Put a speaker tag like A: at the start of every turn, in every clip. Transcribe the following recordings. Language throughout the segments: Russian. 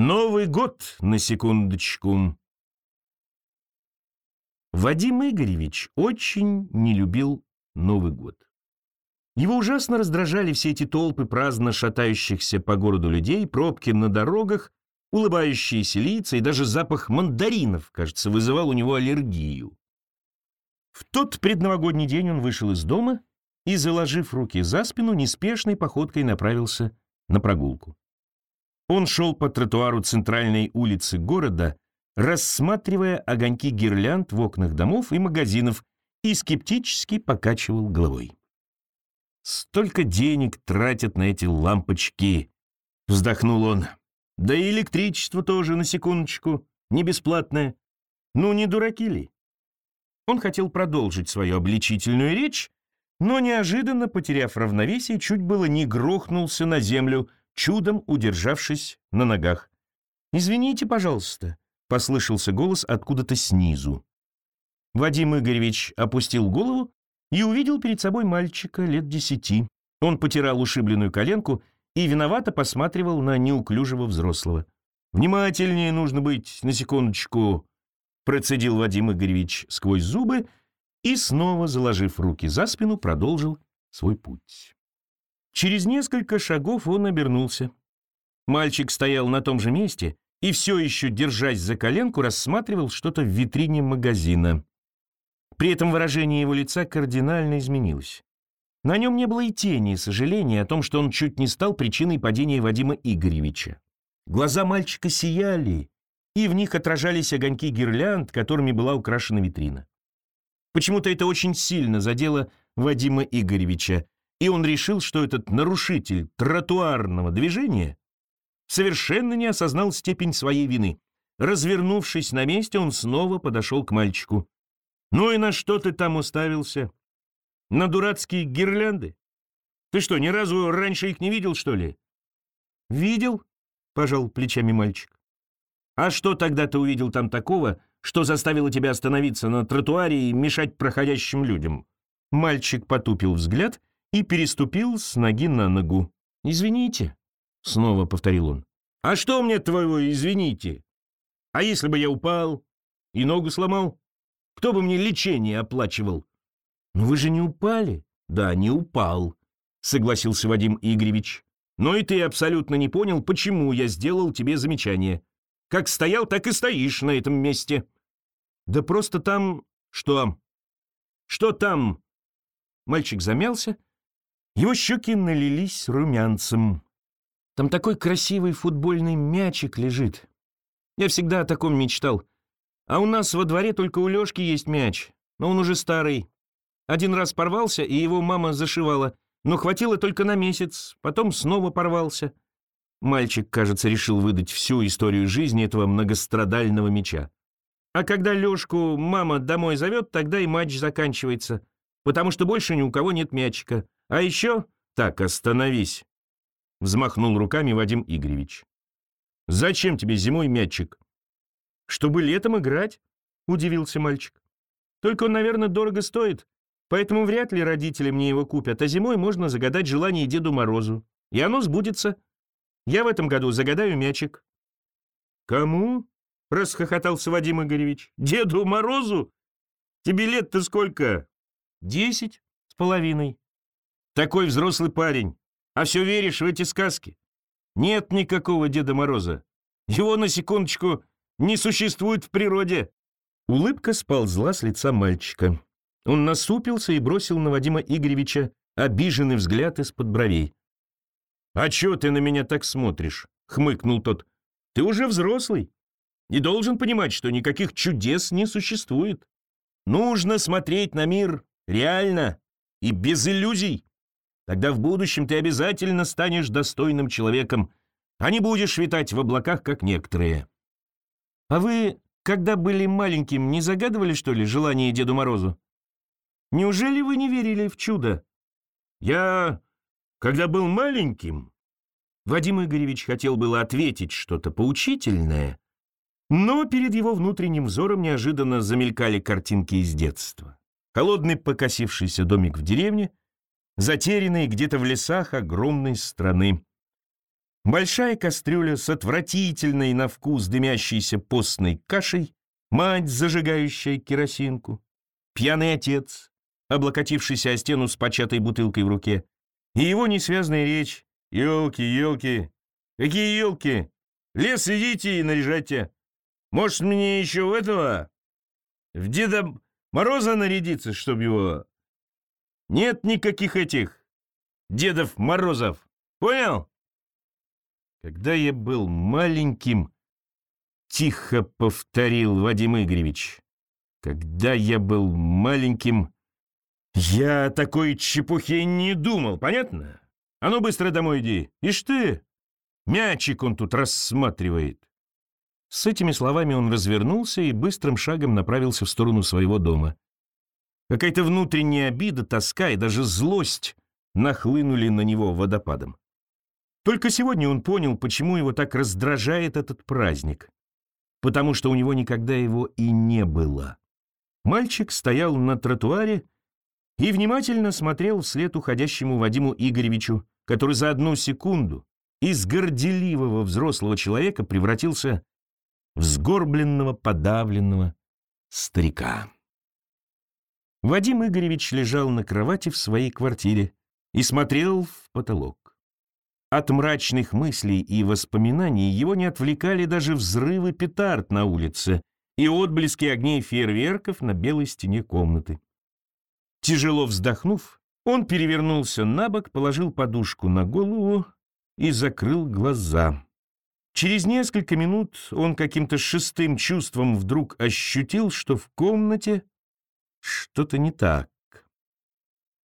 A: Новый год, на секундочку. Вадим Игоревич очень не любил Новый год. Его ужасно раздражали все эти толпы праздно шатающихся по городу людей, пробки на дорогах, улыбающиеся лица и даже запах мандаринов, кажется, вызывал у него аллергию. В тот предновогодний день он вышел из дома и, заложив руки за спину, неспешной походкой направился на прогулку. Он шел по тротуару центральной улицы города, рассматривая огоньки гирлянд в окнах домов и магазинов и скептически покачивал головой. «Столько денег тратят на эти лампочки!» — вздохнул он. «Да и электричество тоже, на секундочку, не бесплатное. Ну, не дураки ли?» Он хотел продолжить свою обличительную речь, но неожиданно, потеряв равновесие, чуть было не грохнулся на землю, чудом удержавшись на ногах. «Извините, пожалуйста», — послышался голос откуда-то снизу. Вадим Игоревич опустил голову и увидел перед собой мальчика лет десяти. Он потирал ушибленную коленку и виновато посматривал на неуклюжего взрослого. «Внимательнее нужно быть, на секундочку», — процедил Вадим Игоревич сквозь зубы и, снова заложив руки за спину, продолжил свой путь. Через несколько шагов он обернулся. Мальчик стоял на том же месте и все еще, держась за коленку, рассматривал что-то в витрине магазина. При этом выражение его лица кардинально изменилось. На нем не было и тени сожаления о том, что он чуть не стал причиной падения Вадима Игоревича. Глаза мальчика сияли, и в них отражались огоньки гирлянд, которыми была украшена витрина. Почему-то это очень сильно задело Вадима Игоревича, и он решил, что этот нарушитель тротуарного движения совершенно не осознал степень своей вины. Развернувшись на месте, он снова подошел к мальчику. «Ну и на что ты там уставился? На дурацкие гирлянды? Ты что, ни разу раньше их не видел, что ли?» «Видел?» — пожал плечами мальчик. «А что тогда ты увидел там такого, что заставило тебя остановиться на тротуаре и мешать проходящим людям?» Мальчик потупил взгляд и переступил с ноги на ногу. «Извините», — снова повторил он. «А что мне твоего извините? А если бы я упал и ногу сломал? Кто бы мне лечение оплачивал?» «Но вы же не упали?» «Да, не упал», — согласился Вадим Игоревич. «Но и ты абсолютно не понял, почему я сделал тебе замечание. Как стоял, так и стоишь на этом месте». «Да просто там...» «Что?» «Что там?» Мальчик замялся, его щеки налились румянцем. Там такой красивый футбольный мячик лежит. Я всегда о таком мечтал. А у нас во дворе только у Лёшки есть мяч, но он уже старый. Один раз порвался, и его мама зашивала, но хватило только на месяц, потом снова порвался. Мальчик, кажется, решил выдать всю историю жизни этого многострадального мяча. А когда Лёшку мама домой зовет, тогда и матч заканчивается, потому что больше ни у кого нет мячика. А еще... Так, остановись. Взмахнул руками Вадим Игоревич. Зачем тебе зимой мячик? Чтобы летом играть, удивился мальчик. Только он, наверное, дорого стоит, поэтому вряд ли родители мне его купят, а зимой можно загадать желание Деду Морозу. И оно сбудется. Я в этом году загадаю мячик. Кому? Расхохотался Вадим Игоревич. Деду Морозу? Тебе лет-то сколько? Десять с половиной. Такой взрослый парень, а все веришь в эти сказки. Нет никакого Деда Мороза. Его, на секундочку, не существует в природе». Улыбка сползла с лица мальчика. Он насупился и бросил на Вадима Игоревича обиженный взгляд из-под бровей. «А чё ты на меня так смотришь?» — хмыкнул тот. «Ты уже взрослый и должен понимать, что никаких чудес не существует. Нужно смотреть на мир реально и без иллюзий. Тогда в будущем ты обязательно станешь достойным человеком, а не будешь витать в облаках, как некоторые. А вы, когда были маленьким, не загадывали, что ли, желание Деду Морозу? Неужели вы не верили в чудо? Я, когда был маленьким... Вадим Игоревич хотел было ответить что-то поучительное, но перед его внутренним взором неожиданно замелькали картинки из детства. Холодный покосившийся домик в деревне — затерянные где-то в лесах огромной страны. Большая кастрюля с отвратительной на вкус дымящейся постной кашей, мать, зажигающая керосинку, пьяный отец, облокотившийся о стену с початой бутылкой в руке, и его несвязная речь «Елки, елки! Какие елки? Лес идите и наряжайте! Может, мне еще в этого? В Деда Мороза нарядиться, чтоб его... Нет никаких этих Дедов Морозов! Понял?» Когда я был маленьким, тихо повторил Вадим Игоревич. Когда я был маленьким, я о такой чепухе не думал, понятно? А ну быстро домой иди. Ишь ты, мячик он тут рассматривает. С этими словами он развернулся и быстрым шагом направился в сторону своего дома. Какая-то внутренняя обида, тоска и даже злость нахлынули на него водопадом. Только сегодня он понял, почему его так раздражает этот праздник. Потому что у него никогда его и не было. Мальчик стоял на тротуаре и внимательно смотрел вслед уходящему Вадиму Игоревичу, который за одну секунду из горделивого взрослого человека превратился в сгорбленного, подавленного старика. Вадим Игоревич лежал на кровати в своей квартире и смотрел в потолок. От мрачных мыслей и воспоминаний его не отвлекали даже взрывы петард на улице и отблески огней фейерверков на белой стене комнаты. Тяжело вздохнув, он перевернулся на бок, положил подушку на голову и закрыл глаза. Через несколько минут он каким-то шестым чувством вдруг ощутил, что в комнате что-то не так.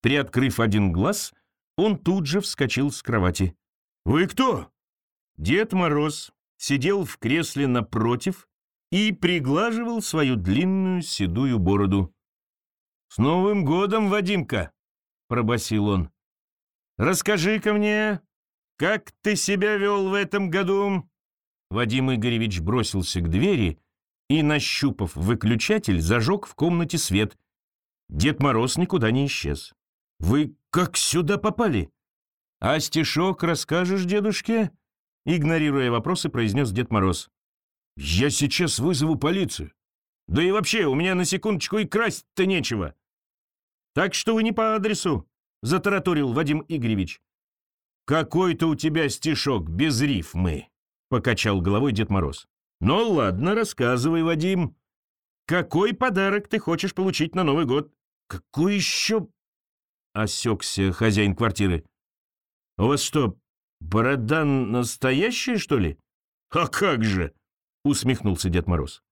A: Приоткрыв один глаз, он тут же вскочил с кровати. «Вы кто?» Дед Мороз сидел в кресле напротив и приглаживал свою длинную седую бороду. «С Новым годом, Вадимка!» — пробасил он. «Расскажи-ка мне, как ты себя вел в этом году?» Вадим Игоревич бросился к двери и, нащупав выключатель, зажег в комнате свет. Дед Мороз никуда не исчез. «Вы как сюда попали?» «А стишок расскажешь дедушке?» Игнорируя вопросы, произнес Дед Мороз. «Я сейчас вызову полицию. Да и вообще, у меня на секундочку и красть-то нечего. Так что вы не по адресу», — затараторил Вадим Игоревич. «Какой-то у тебя стишок без рифмы», — покачал головой Дед Мороз. «Ну ладно, рассказывай, Вадим. Какой подарок ты хочешь получить на Новый год?» «Какой еще...» — осекся хозяин квартиры. «У вас что, борода настоящая, что ли?» «А как же!» — усмехнулся Дед Мороз.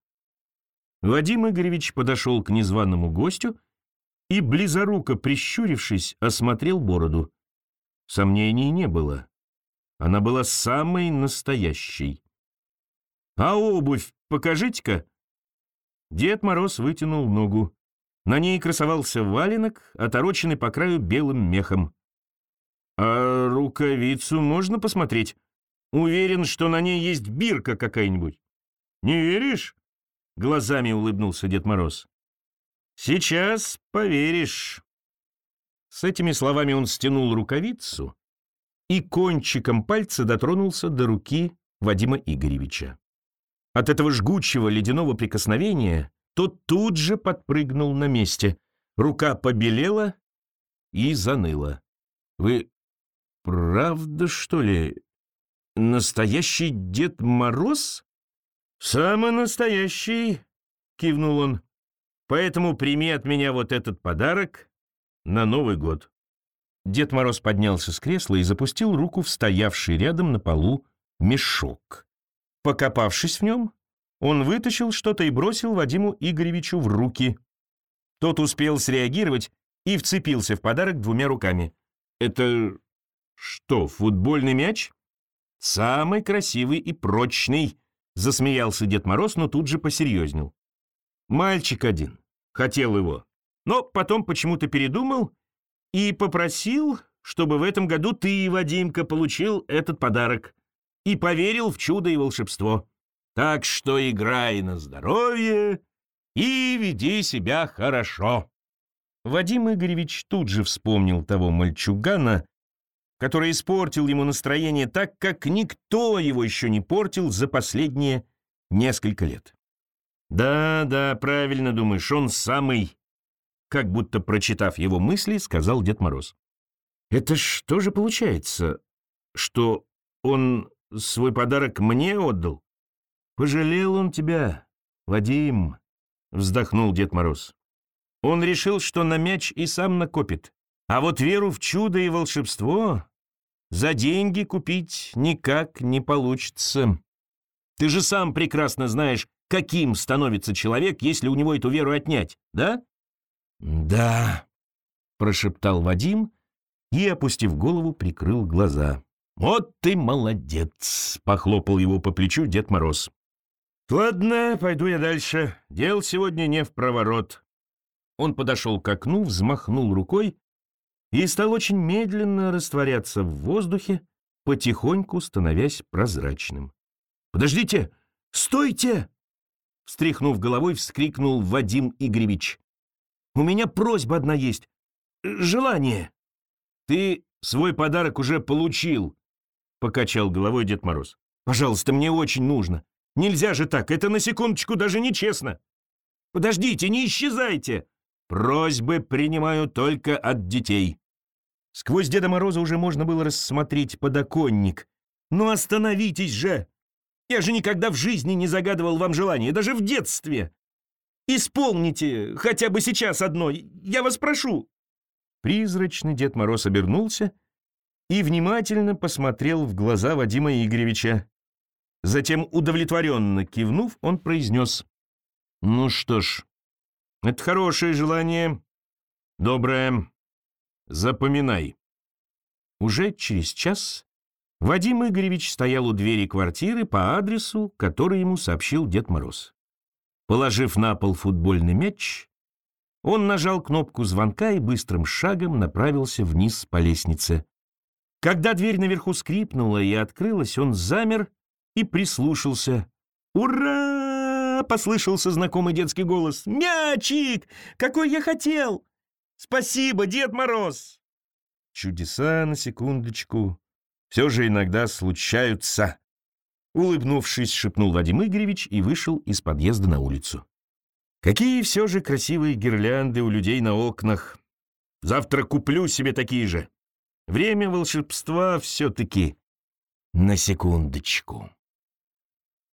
A: Вадим Игоревич подошел к незваному гостю и, близоруко прищурившись, осмотрел бороду. Сомнений не было. Она была самой настоящей. «А обувь покажите-ка!» Дед Мороз вытянул ногу. На ней красовался валенок, отороченный по краю белым мехом. «А рукавицу можно посмотреть? Уверен, что на ней есть бирка какая-нибудь». «Не веришь?» — глазами улыбнулся Дед Мороз. «Сейчас поверишь». С этими словами он стянул рукавицу и кончиком пальца дотронулся до руки Вадима Игоревича. От этого жгучего ледяного прикосновения тот тут же подпрыгнул на месте. Рука побелела и заныла. «Вы «Правда, что ли? Настоящий Дед Мороз?» «Самый настоящий», — кивнул он. «Поэтому прими от меня вот этот подарок на Новый год». Дед Мороз поднялся с кресла и запустил руку в стоявший рядом на полу мешок. Покопавшись в нем, он вытащил что-то и бросил Вадиму Игоревичу в руки. Тот успел среагировать и вцепился в подарок двумя руками. «Это «Что, футбольный мяч?» «Самый красивый и прочный», — засмеялся Дед Мороз, но тут же посерьезнел. «Мальчик один. Хотел его. Но потом почему-то передумал и попросил, чтобы в этом году ты, Вадимка, получил этот подарок и поверил в чудо и волшебство. Так что играй на здоровье и веди себя хорошо». Вадим Игоревич тут же вспомнил того мальчугана, который испортил ему настроение так, как никто его еще не портил за последние несколько лет. «Да, да, правильно думаешь, он самый...» Как будто прочитав его мысли, сказал Дед Мороз. «Это что же получается, что он свой подарок мне отдал? Пожалел он тебя, Вадим?» Вздохнул Дед Мороз. Он решил, что на мяч и сам накопит. А вот веру в чудо и волшебство за деньги купить никак не получится. Ты же сам прекрасно знаешь, каким становится человек, если у него эту веру отнять, да? Да, прошептал Вадим и, опустив голову, прикрыл глаза. Вот ты молодец, похлопал его по плечу Дед Мороз. Ладно, пойду я дальше. Дел сегодня не в проворот. Он подошел к окну, взмахнул рукой и стал очень медленно растворяться в воздухе, потихоньку становясь прозрачным. «Подождите! Стойте!» Встряхнув головой, вскрикнул Вадим Игоревич. «У меня просьба одна есть. Желание!» «Ты свой подарок уже получил!» — покачал головой Дед Мороз. «Пожалуйста, мне очень нужно. Нельзя же так, это на секундочку даже нечестно. Подождите, не исчезайте!» Просьбы принимаю только от детей. Сквозь Деда Мороза уже можно было рассмотреть подоконник. Ну остановитесь же! Я же никогда в жизни не загадывал вам желание, даже в детстве. Исполните хотя бы сейчас одно, я вас прошу. Призрачный Дед Мороз обернулся и внимательно посмотрел в глаза Вадима Игоревича. Затем, удовлетворенно кивнув, он произнес. «Ну что ж, это хорошее желание. Доброе. Запоминай. Уже через час Вадим Игоревич стоял у двери квартиры по адресу, который ему сообщил Дед Мороз. Положив на пол футбольный мяч, он нажал кнопку звонка и быстрым шагом направился вниз по лестнице. Когда дверь наверху скрипнула и открылась, он замер и прислушался. «Ура!» послышался знакомый детский голос. «Мячик! Какой я хотел! Спасибо, Дед Мороз!» Чудеса, на секундочку, все же иногда случаются. Улыбнувшись, шепнул Вадим Игоревич и вышел из подъезда на улицу. Какие все же красивые гирлянды у людей на окнах. Завтра куплю себе такие же. Время волшебства все-таки на секундочку.